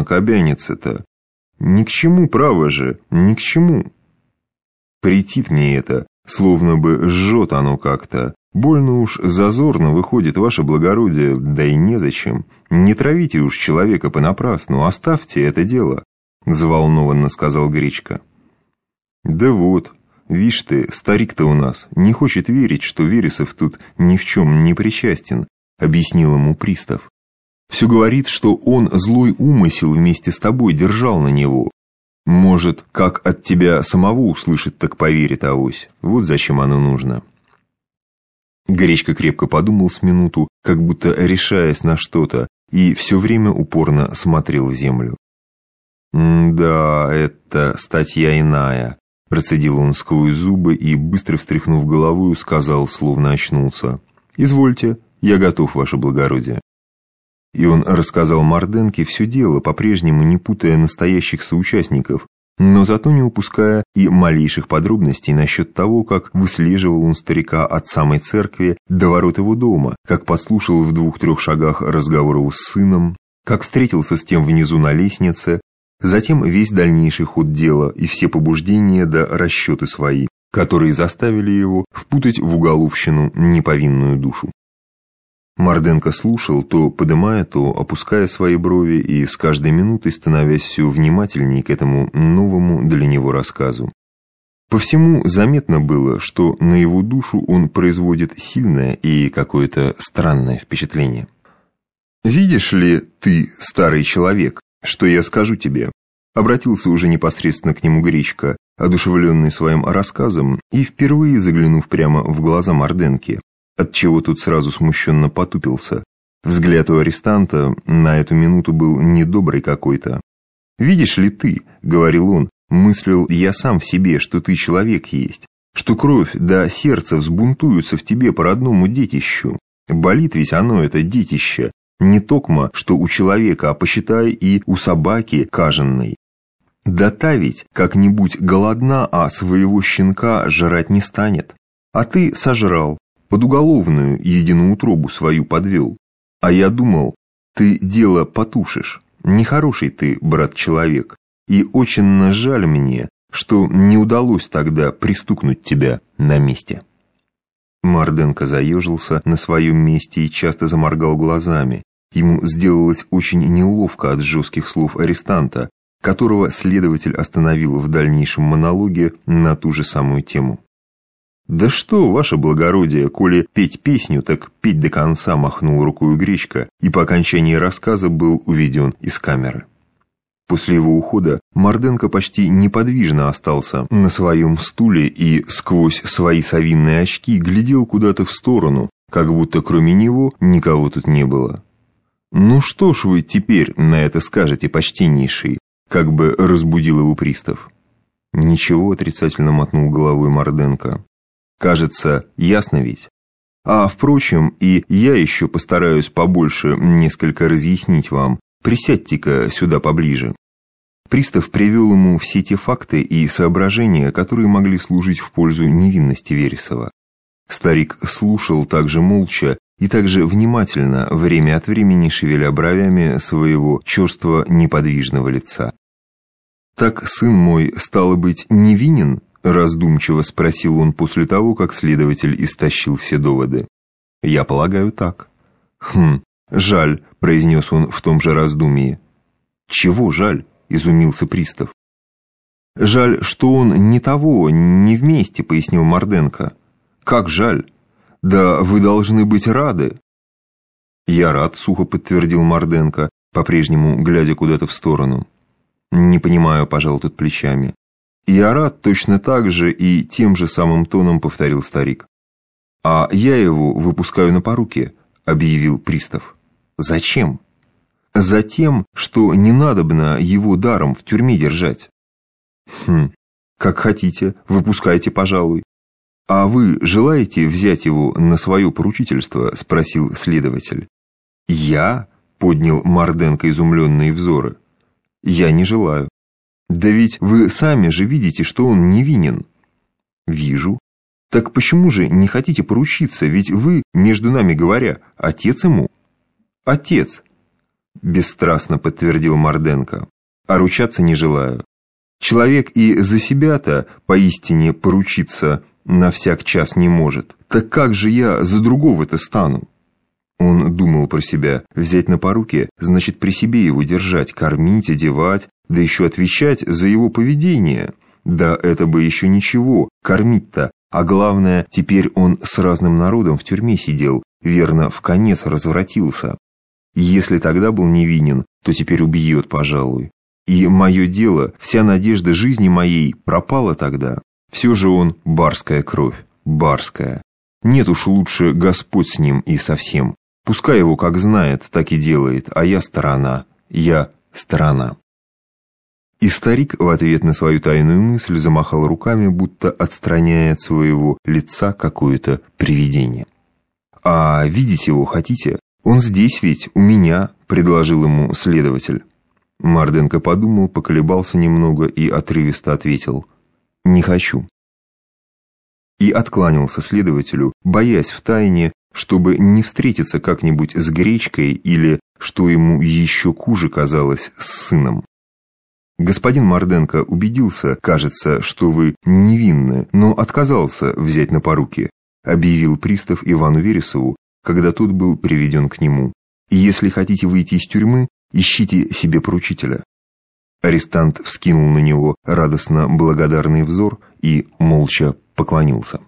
ребенок обянется-то? Ни к чему, право же, ни к чему. Претит мне это, словно бы жжет оно как-то. Больно уж зазорно выходит ваше благородие, да и незачем. Не травите уж человека понапрасну, оставьте это дело, взволнованно сказал Гречка. Да вот, вишь ты, старик-то у нас не хочет верить, что Вересов тут ни в чем не причастен, объяснил ему пристав. Все говорит, что он злой умысел вместе с тобой держал на него. Может, как от тебя самого услышит, так поверит авось. Вот зачем оно нужно. Гречка крепко подумал с минуту, как будто решаясь на что-то, и все время упорно смотрел в землю. «Да, это статья иная», – процедил он сквозь зубы и, быстро встряхнув головой, сказал, словно очнулся. «Извольте, я готов, ваше благородие». И он рассказал Марденке все дело, по-прежнему не путая настоящих соучастников, но зато не упуская и малейших подробностей насчет того, как выслеживал он старика от самой церкви до ворот его дома, как послушал в двух-трех шагах разговоров с сыном, как встретился с тем внизу на лестнице, затем весь дальнейший ход дела и все побуждения да расчеты свои, которые заставили его впутать в уголовщину неповинную душу. Марденко слушал, то подымая, то опуская свои брови и с каждой минутой становясь все внимательнее к этому новому для него рассказу. По всему заметно было, что на его душу он производит сильное и какое-то странное впечатление. «Видишь ли ты, старый человек, что я скажу тебе?» Обратился уже непосредственно к нему Гречка, одушевленный своим рассказом и впервые заглянув прямо в глаза Марденки отчего тут сразу смущенно потупился. Взгляд у арестанта на эту минуту был недобрый какой-то. «Видишь ли ты, — говорил он, — мыслил я сам в себе, что ты человек есть, что кровь да сердце взбунтуются в тебе по родному детищу. Болит ведь оно, это детище, не токмо, что у человека, а посчитай и у собаки каженной. Да та ведь как-нибудь голодна, а своего щенка жрать не станет. А ты сожрал, под уголовную единую утробу свою подвел. А я думал, ты дело потушишь. Нехороший ты, брат-человек, и очень жаль мне, что не удалось тогда пристукнуть тебя на месте». Марденко заежился на своем месте и часто заморгал глазами. Ему сделалось очень неловко от жестких слов арестанта, которого следователь остановил в дальнейшем монологе на ту же самую тему. «Да что, ваше благородие, коли петь песню, так петь до конца», махнул рукой Гречка и по окончании рассказа был уведен из камеры. После его ухода Марденко почти неподвижно остался на своем стуле и сквозь свои совинные очки глядел куда-то в сторону, как будто кроме него никого тут не было. «Ну что ж вы теперь на это скажете, почтеннейший?» как бы разбудил его пристав. «Ничего», — отрицательно мотнул головой Марденко. Кажется, ясно ведь? А, впрочем, и я еще постараюсь побольше несколько разъяснить вам. Присядьте-ка сюда поближе. Пристав привел ему все те факты и соображения, которые могли служить в пользу невинности Вересова. Старик слушал также молча и также внимательно, время от времени шевеля бровями своего черства неподвижного лица. «Так сын мой, стало быть, невинен?» Раздумчиво спросил он после того, как следователь истощил все доводы. «Я полагаю, так». «Хм, жаль», — произнес он в том же раздумье. «Чего жаль?» — изумился пристав. «Жаль, что он не того, не вместе», — пояснил Марденко. «Как жаль? Да вы должны быть рады». «Я рад», — сухо подтвердил Марденко, по-прежнему глядя куда-то в сторону. «Не понимаю», — пожал тут плечами. «Я рад точно так же и тем же самым тоном повторил старик. «А я его выпускаю на поруки», — объявил пристав. «Зачем?» «Затем, что не надобно его даром в тюрьме держать». «Хм, как хотите, выпускайте, пожалуй». «А вы желаете взять его на свое поручительство?» — спросил следователь. «Я?» — поднял Марденко изумленные взоры. «Я не желаю». Да ведь вы сами же видите, что он невинен. Вижу. Так почему же не хотите поручиться, ведь вы, между нами говоря, отец ему? Отец. бесстрастно подтвердил Марденко. А ручаться не желаю. Человек и за себя-то поистине поручиться на всяк час не может. Так как же я за другого-то стану? Думал про себя. Взять на поруки значит при себе его держать, кормить, одевать, да еще отвечать за его поведение. Да это бы еще ничего, кормить-то. А главное, теперь он с разным народом в тюрьме сидел, верно, в конец развратился. Если тогда был невинен, то теперь убьет, пожалуй. И мое дело, вся надежда жизни моей пропала тогда. Все же он барская кровь, барская. Нет уж лучше Господь с ним и совсем. Пускай его как знает, так и делает, а я сторона, я сторона. И старик в ответ на свою тайную мысль замахал руками, будто отстраняя от своего лица какое-то привидение. «А видеть его хотите? Он здесь ведь, у меня», — предложил ему следователь. Марденко подумал, поколебался немного и отрывисто ответил «Не хочу». И откланялся следователю, боясь втайне, чтобы не встретиться как-нибудь с гречкой или, что ему еще хуже казалось, с сыном. Господин Марденко убедился, кажется, что вы невинны, но отказался взять на поруки, объявил пристав Ивану Вересову, когда тот был приведен к нему. Если хотите выйти из тюрьмы, ищите себе поручителя. Арестант вскинул на него радостно благодарный взор и молча поклонился.